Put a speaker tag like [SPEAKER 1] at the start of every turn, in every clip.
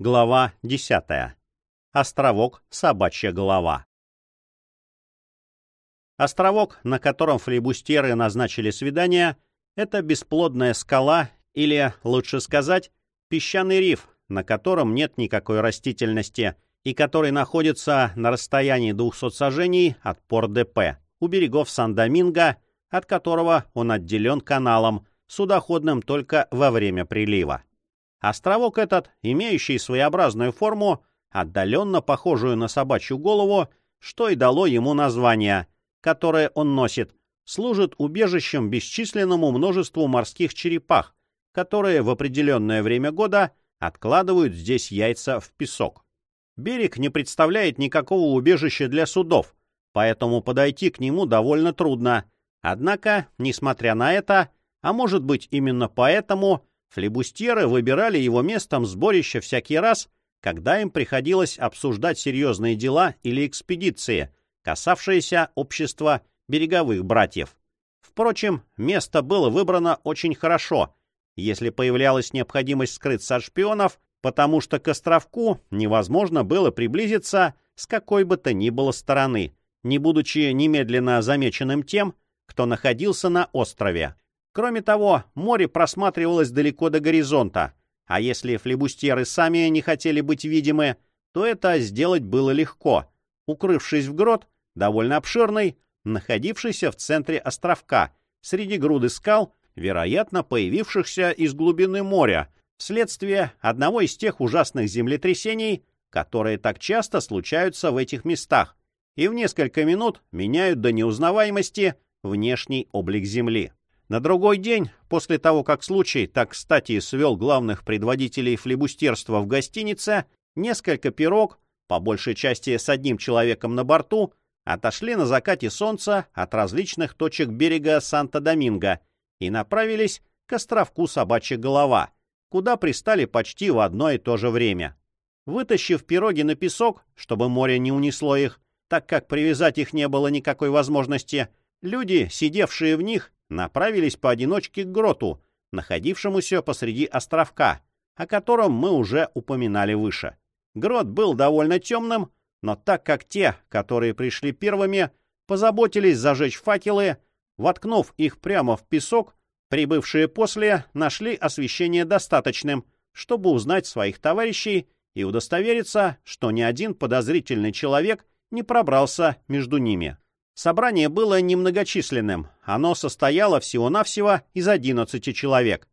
[SPEAKER 1] Глава 10. Островок Собачья голова. Островок, на котором флейбустеры назначили свидание, это бесплодная скала или, лучше сказать, песчаный риф, на котором нет никакой растительности и который находится на расстоянии 200 сажений от Порт-ДП, у берегов Сан-Доминго, от которого он отделен каналом, судоходным только во время прилива. Островок этот, имеющий своеобразную форму, отдаленно похожую на собачью голову, что и дало ему название, которое он носит, служит убежищем бесчисленному множеству морских черепах, которые в определенное время года откладывают здесь яйца в песок. Берег не представляет никакого убежища для судов, поэтому подойти к нему довольно трудно. Однако, несмотря на это, а может быть именно поэтому, Флебустьеры выбирали его местом сборища всякий раз, когда им приходилось обсуждать серьезные дела или экспедиции, касавшиеся общества береговых братьев. Впрочем, место было выбрано очень хорошо, если появлялась необходимость скрыться от шпионов, потому что к островку невозможно было приблизиться с какой бы то ни было стороны, не будучи немедленно замеченным тем, кто находился на острове. Кроме того, море просматривалось далеко до горизонта, а если флебустеры сами не хотели быть видимы, то это сделать было легко, укрывшись в грот, довольно обширный, находившийся в центре островка, среди груды скал, вероятно, появившихся из глубины моря, вследствие одного из тех ужасных землетрясений, которые так часто случаются в этих местах и в несколько минут меняют до неузнаваемости внешний облик Земли. На другой день, после того, как случай так кстати свел главных предводителей флебустерства в гостинице, несколько пирог, по большей части с одним человеком на борту, отошли на закате солнца от различных точек берега Санта-Доминго и направились к островку Собачья голова, куда пристали почти в одно и то же время. Вытащив пироги на песок, чтобы море не унесло их, так как привязать их не было никакой возможности, люди, сидевшие в них, направились поодиночке к гроту, находившемуся посреди островка, о котором мы уже упоминали выше. Грот был довольно темным, но так как те, которые пришли первыми, позаботились зажечь факелы, воткнув их прямо в песок, прибывшие после нашли освещение достаточным, чтобы узнать своих товарищей и удостовериться, что ни один подозрительный человек не пробрался между ними. Собрание было немногочисленным. Оно состояло всего-навсего из 11 человек.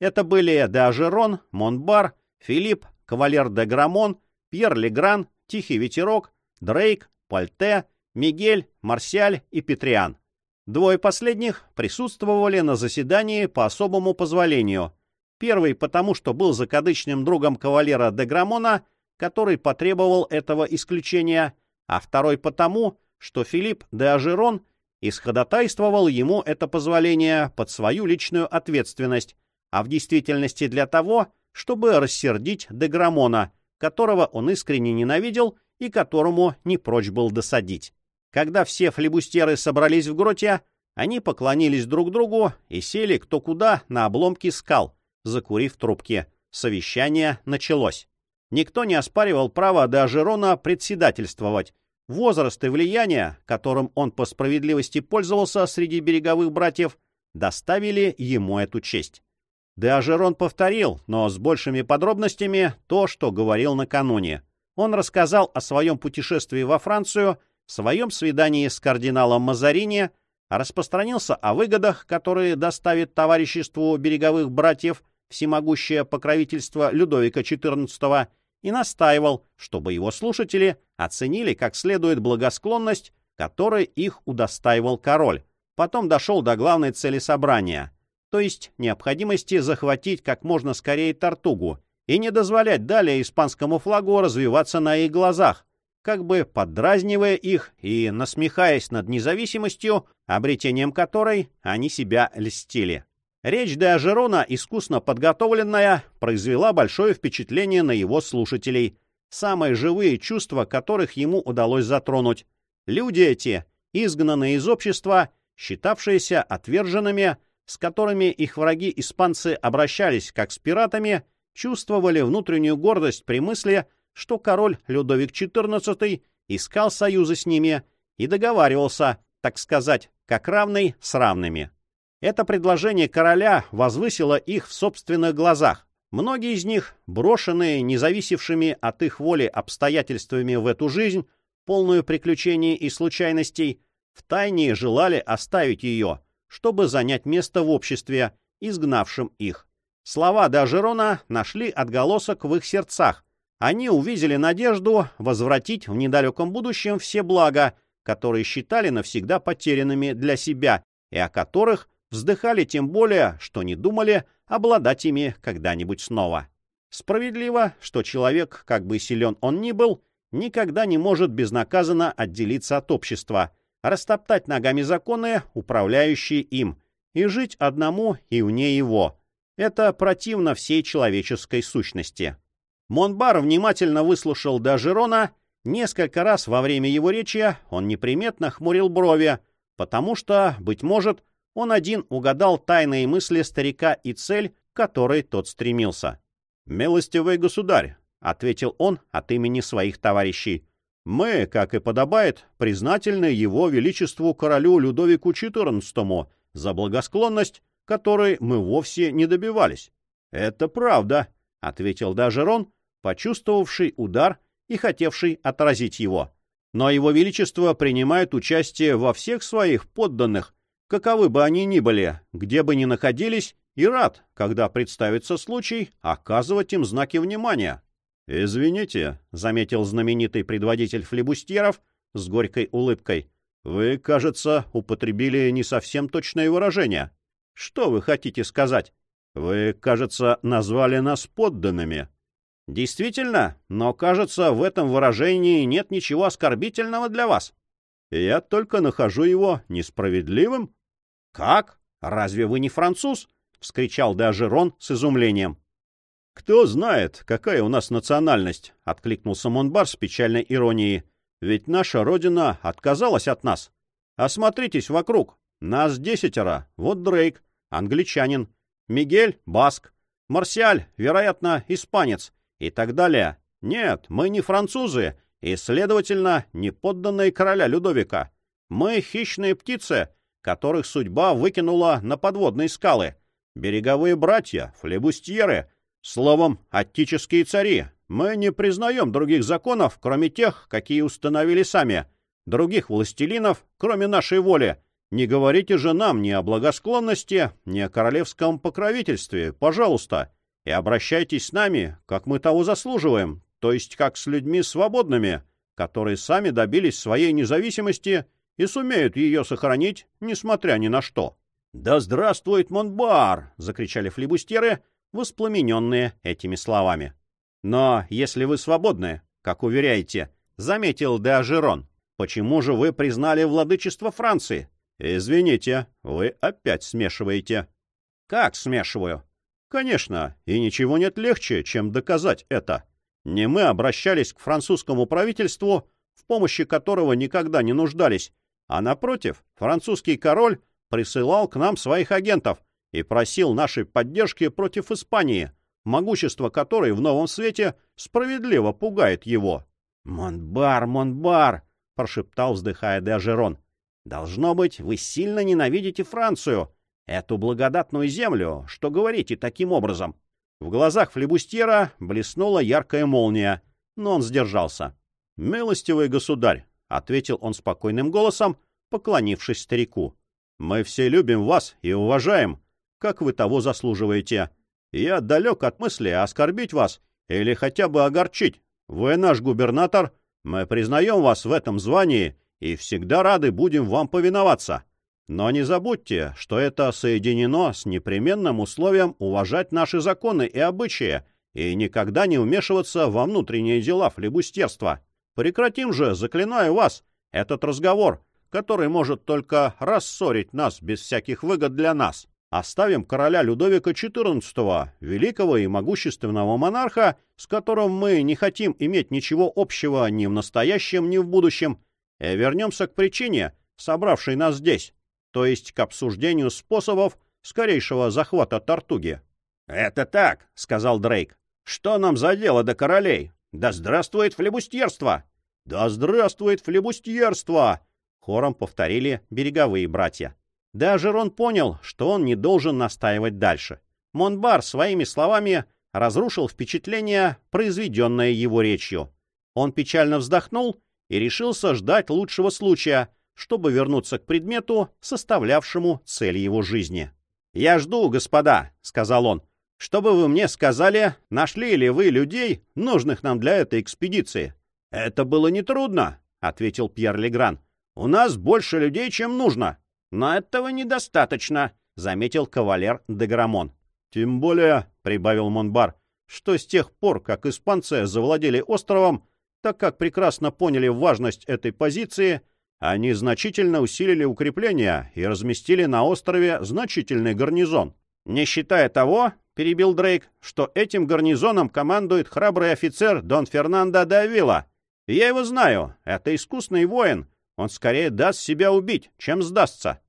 [SPEAKER 1] Это были де Ажерон, Монбар, Филипп, Кавалер де Грамон, Пьер Легран, Тихий Ветерок, Дрейк, Пальте, Мигель, Марсиаль и Петриан. Двое последних присутствовали на заседании по особому позволению. Первый потому, что был закадычным другом кавалера де Грамона, который потребовал этого исключения, а второй потому, что Филипп де Ажерон исходатайствовал ему это позволение под свою личную ответственность, а в действительности для того, чтобы рассердить Деграмона, которого он искренне ненавидел и которому не прочь был досадить. Когда все флебустеры собрались в гроте, они поклонились друг другу и сели кто куда на обломки скал, закурив трубки. Совещание началось. Никто не оспаривал право Дажерона председательствовать, Возраст и влияние, которым он по справедливости пользовался среди береговых братьев, доставили ему эту честь. Деажерон повторил, но с большими подробностями, то, что говорил накануне. Он рассказал о своем путешествии во Францию, своем свидании с кардиналом Мазарини, распространился о выгодах, которые доставит товариществу береговых братьев всемогущее покровительство Людовика XIV и настаивал, чтобы его слушатели оценили как следует благосклонность, которой их удостаивал король. Потом дошел до главной цели собрания, то есть необходимости захватить как можно скорее Тартугу и не дозволять далее испанскому флагу развиваться на их глазах, как бы поддразнивая их и насмехаясь над независимостью, обретением которой они себя льстили. Речь де Ажерона, искусно подготовленная, произвела большое впечатление на его слушателей, самые живые чувства которых ему удалось затронуть. Люди эти, изгнанные из общества, считавшиеся отверженными, с которыми их враги-испанцы обращались как с пиратами, чувствовали внутреннюю гордость при мысли, что король Людовик XIV искал союза с ними и договаривался, так сказать, как равный с равными. Это предложение короля возвысило их в собственных глазах. Многие из них, брошенные независевшими от их воли обстоятельствами в эту жизнь, полную приключений и случайностей, втайне желали оставить ее, чтобы занять место в обществе, изгнавшем их. Слова Дажерона нашли отголосок в их сердцах. Они увидели надежду возвратить в недалеком будущем все блага, которые считали навсегда потерянными для себя и о которых вздыхали тем более, что не думали обладать ими когда-нибудь снова. Справедливо, что человек, как бы силен он ни был, никогда не может безнаказанно отделиться от общества, растоптать ногами законы, управляющие им, и жить одному и вне его. Это противно всей человеческой сущности. Монбар внимательно выслушал Дажерона. Несколько раз во время его речи он неприметно хмурил брови, потому что, быть может, он один угадал тайные мысли старика и цель, к которой тот стремился. «Милостивый государь», — ответил он от имени своих товарищей, — «мы, как и подобает, признательны его величеству королю Людовику XIV за благосклонность, которой мы вовсе не добивались». «Это правда», — ответил даже Рон, почувствовавший удар и хотевший отразить его. «Но его величество принимает участие во всех своих подданных, каковы бы они ни были, где бы ни находились, и рад, когда представится случай, оказывать им знаки внимания. «Извините», — заметил знаменитый предводитель флебустьеров с горькой улыбкой, «вы, кажется, употребили не совсем точное выражение. Что вы хотите сказать? Вы, кажется, назвали нас подданными». «Действительно, но, кажется, в этом выражении нет ничего оскорбительного для вас». «Я только нахожу его несправедливым». «Как? Разве вы не француз?» — вскричал даже Рон с изумлением. «Кто знает, какая у нас национальность?» — откликнулся Монбар с печальной иронией. «Ведь наша родина отказалась от нас. Осмотритесь вокруг. Нас десятеро. Вот Дрейк, англичанин. Мигель — баск. Марсиаль, вероятно, испанец. И так далее. Нет, мы не французы, и, следовательно, не подданные короля Людовика. Мы хищные птицы, которых судьба выкинула на подводные скалы. Береговые братья, флебустьеры, словом, аттические цари. Мы не признаем других законов, кроме тех, какие установили сами, других властелинов, кроме нашей воли. Не говорите же нам ни о благосклонности, ни о королевском покровительстве, пожалуйста, и обращайтесь с нами, как мы того заслуживаем, то есть как с людьми свободными, которые сами добились своей независимости и сумеют ее сохранить, несмотря ни на что. «Да здравствует Монбар!» — закричали флибустеры, воспламененные этими словами. «Но если вы свободны, как уверяете, — заметил Деажерон, — почему же вы признали владычество Франции? Извините, вы опять смешиваете». «Как смешиваю?» «Конечно, и ничего нет легче, чем доказать это. Не мы обращались к французскому правительству, в помощи которого никогда не нуждались, а напротив, французский король присылал к нам своих агентов и просил нашей поддержки против Испании, могущество которой в новом свете справедливо пугает его. «Монбар, Монбар!» — прошептал, вздыхая Деожерон. «Должно быть, вы сильно ненавидите Францию, эту благодатную землю, что говорите таким образом». В глазах флебустьера блеснула яркая молния, но он сдержался. «Милостивый государь», — ответил он спокойным голосом, поклонившись старику. Мы все любим вас и уважаем, как вы того заслуживаете. Я далек от мысли оскорбить вас или хотя бы огорчить. Вы наш губернатор, мы признаем вас в этом звании и всегда рады будем вам повиноваться. Но не забудьте, что это соединено с непременным условием уважать наши законы и обычаи и никогда не вмешиваться во внутренние дела флебустерства. Прекратим же, заклинаю вас, этот разговор который может только рассорить нас без всяких выгод для нас. Оставим короля Людовика XIV, великого и могущественного монарха, с которым мы не хотим иметь ничего общего ни в настоящем, ни в будущем, и вернемся к причине, собравшей нас здесь, то есть к обсуждению способов скорейшего захвата Тартуги. — Это так, — сказал Дрейк. Что нам за дело до королей? Да здравствует флебустьерство! Да здравствует флебустьерство! Хором повторили береговые братья. Даже Рон понял, что он не должен настаивать дальше. Монбар своими словами разрушил впечатление, произведенное его речью. Он печально вздохнул и решился ждать лучшего случая, чтобы вернуться к предмету, составлявшему цель его жизни. «Я жду, господа», — сказал он, — «чтобы вы мне сказали, нашли ли вы людей, нужных нам для этой экспедиции». «Это было нетрудно», — ответил Пьер Легран. «У нас больше людей, чем нужно». «Но этого недостаточно», — заметил кавалер Деграмон. «Тем более», — прибавил Монбар, — «что с тех пор, как испанцы завладели островом, так как прекрасно поняли важность этой позиции, они значительно усилили укрепления и разместили на острове значительный гарнизон. Не считая того, перебил Дрейк, что этим гарнизоном командует храбрый офицер Дон Фернандо Давила. Я его знаю, это искусный воин, он скорее даст себя убить, чем сдастся.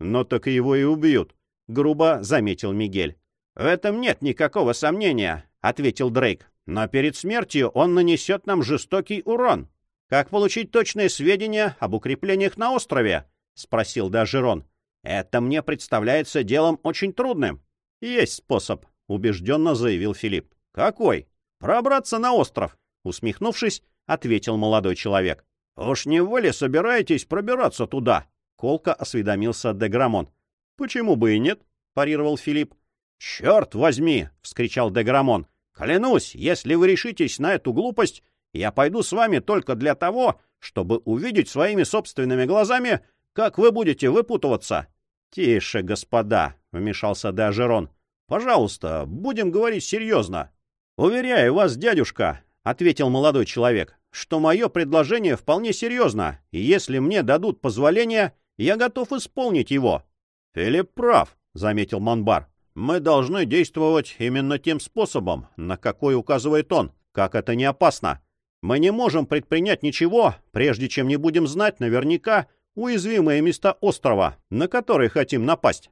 [SPEAKER 1] Но так его и убьют, грубо заметил Мигель. В этом нет никакого сомнения, ответил Дрейк. Но перед смертью он нанесет нам жестокий урон. Как получить точные сведения об укреплениях на острове? Спросил Дажерон. Это мне представляется делом очень трудным. Есть способ, убежденно заявил Филипп. Какой? Пробраться на остров. Усмехнувшись, ответил молодой человек. Уж не вы ли собираетесь пробираться туда? Колко осведомился Деграмон. Почему бы и нет? парировал Филипп. Черт возьми! вскричал Деграмон. Клянусь, если вы решитесь на эту глупость, я пойду с вами только для того, чтобы увидеть своими собственными глазами, как вы будете выпутываться. — Тише, господа, — вмешался Деожерон. — Пожалуйста, будем говорить серьезно. — Уверяю вас, дядюшка, — ответил молодой человек, — что мое предложение вполне серьезно, и если мне дадут позволение, я готов исполнить его. — Филипп прав, — заметил Монбар. Мы должны действовать именно тем способом, на какой указывает он, как это не опасно. Мы не можем предпринять ничего, прежде чем не будем знать наверняка уязвимые места острова, на которые хотим напасть.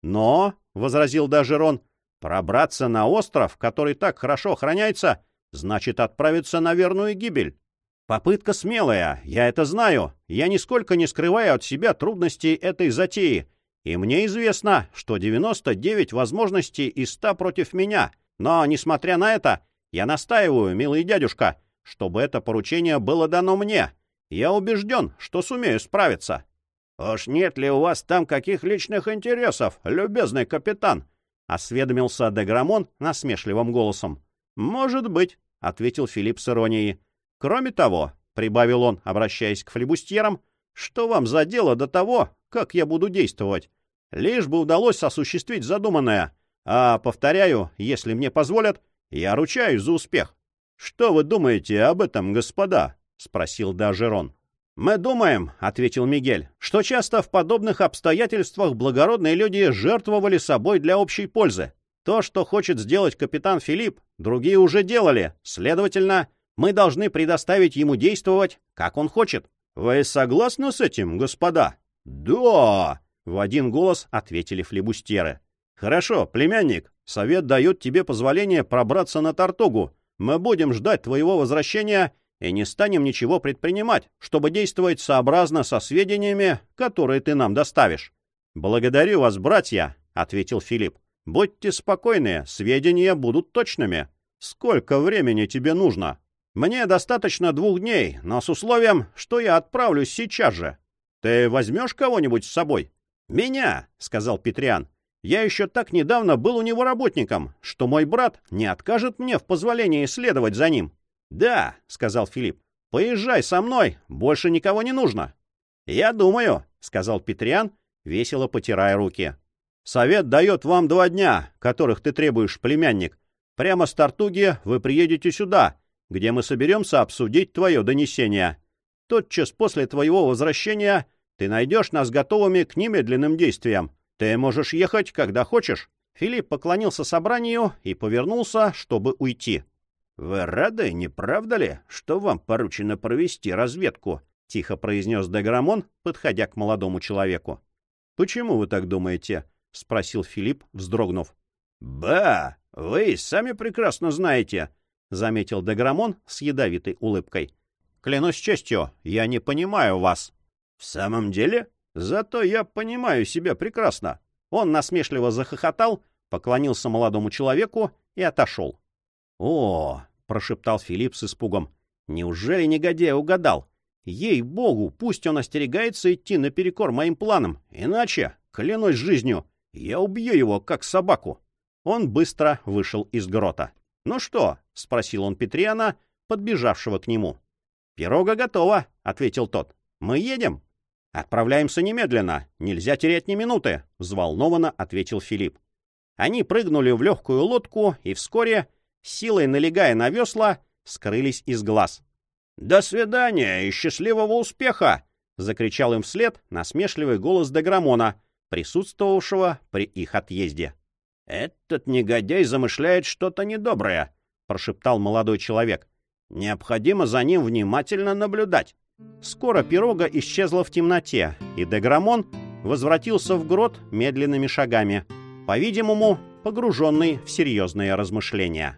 [SPEAKER 1] Но, — возразил Дажерон, — пробраться на остров, который так хорошо охраняется, значит отправиться на верную гибель. Попытка смелая, я это знаю. Я нисколько не скрываю от себя трудностей этой затеи, и мне известно, что 99 возможностей из 100 против меня. Но, несмотря на это, я настаиваю, милый дядюшка, чтобы это поручение было дано мне. Я убежден, что сумею справиться. — Уж нет ли у вас там каких личных интересов, любезный капитан? — осведомился Деграмон насмешливым голосом. — Может быть, — ответил Филипп с иронией. — Кроме того, — прибавил он, обращаясь к флебустьерам, — что вам за дело до того, как я буду действовать. Лишь бы удалось осуществить задуманное. А, повторяю, если мне позволят, я ручаюсь за успех. — Что вы думаете об этом, господа? — спросил Дажерон. — Мы думаем, — ответил Мигель, — что часто в подобных обстоятельствах благородные люди жертвовали собой для общей пользы. То, что хочет сделать капитан Филипп, другие уже делали. Следовательно, мы должны предоставить ему действовать, как он хочет. — Вы согласны с этим, господа? — Да! В один голос ответили флебустеры. «Хорошо, племянник, совет дает тебе позволение пробраться на Тартугу. Мы будем ждать твоего возвращения и не станем ничего предпринимать, чтобы действовать сообразно со сведениями, которые ты нам доставишь». «Благодарю вас, братья», — ответил Филипп. «Будьте спокойны, сведения будут точными. Сколько времени тебе нужно?» «Мне достаточно двух дней, но с условием, что я отправлюсь сейчас же. Ты возьмешь кого-нибудь с собой?» «Меня!» — сказал Петриан. «Я еще так недавно был у него работником, что мой брат не откажет мне в позволении следовать за ним». «Да», — сказал Филипп. «Поезжай со мной, больше никого не нужно». «Я думаю», — сказал Петриан, весело потирая руки. «Совет дает вам два дня, которых ты требуешь, племянник. Прямо с Тартуги вы приедете сюда, где мы соберемся обсудить твое донесение. Тотчас после твоего возвращения ты найдешь нас готовыми к немедленным действиям. Ты можешь ехать, когда хочешь». Филипп поклонился собранию и повернулся, чтобы уйти. «Вы рады, не правда ли, что вам поручено провести разведку?» — тихо произнес Деграмон, подходя к молодому человеку. «Почему вы так думаете?» — спросил Филипп, вздрогнув. «Ба!» — Вы сами прекрасно знаете, — заметил Деграмон с ядовитой улыбкой. Клянусь честью, я не понимаю вас. В самом деле? Зато я понимаю себя прекрасно. Он насмешливо захохотал, поклонился молодому человеку и отошел. «О!» — прошептал Филипп с испугом. «Неужели негодяй угадал? Ей-богу, пусть он остерегается идти наперекор моим планам, иначе, клянусь жизнью, я убью его, как собаку». Он быстро вышел из грота. «Ну что?» — спросил он Петриана, подбежавшего к нему. «Пирога готова», — ответил тот. «Мы едем?» «Отправляемся немедленно. Нельзя терять ни минуты», — взволнованно ответил Филипп. Они прыгнули в легкую лодку и вскоре, силой налегая на весла, скрылись из глаз. «До свидания и счастливого успеха!» — закричал им вслед насмешливый голос Деграмона, присутствовавшего при их отъезде. «Этот негодяй замышляет что-то недоброе», — прошептал молодой человек. «Необходимо за ним внимательно наблюдать». Скоро пирога исчезла в темноте, и Деграмон возвратился в грот медленными шагами, по-видимому, погруженный в серьезные размышления.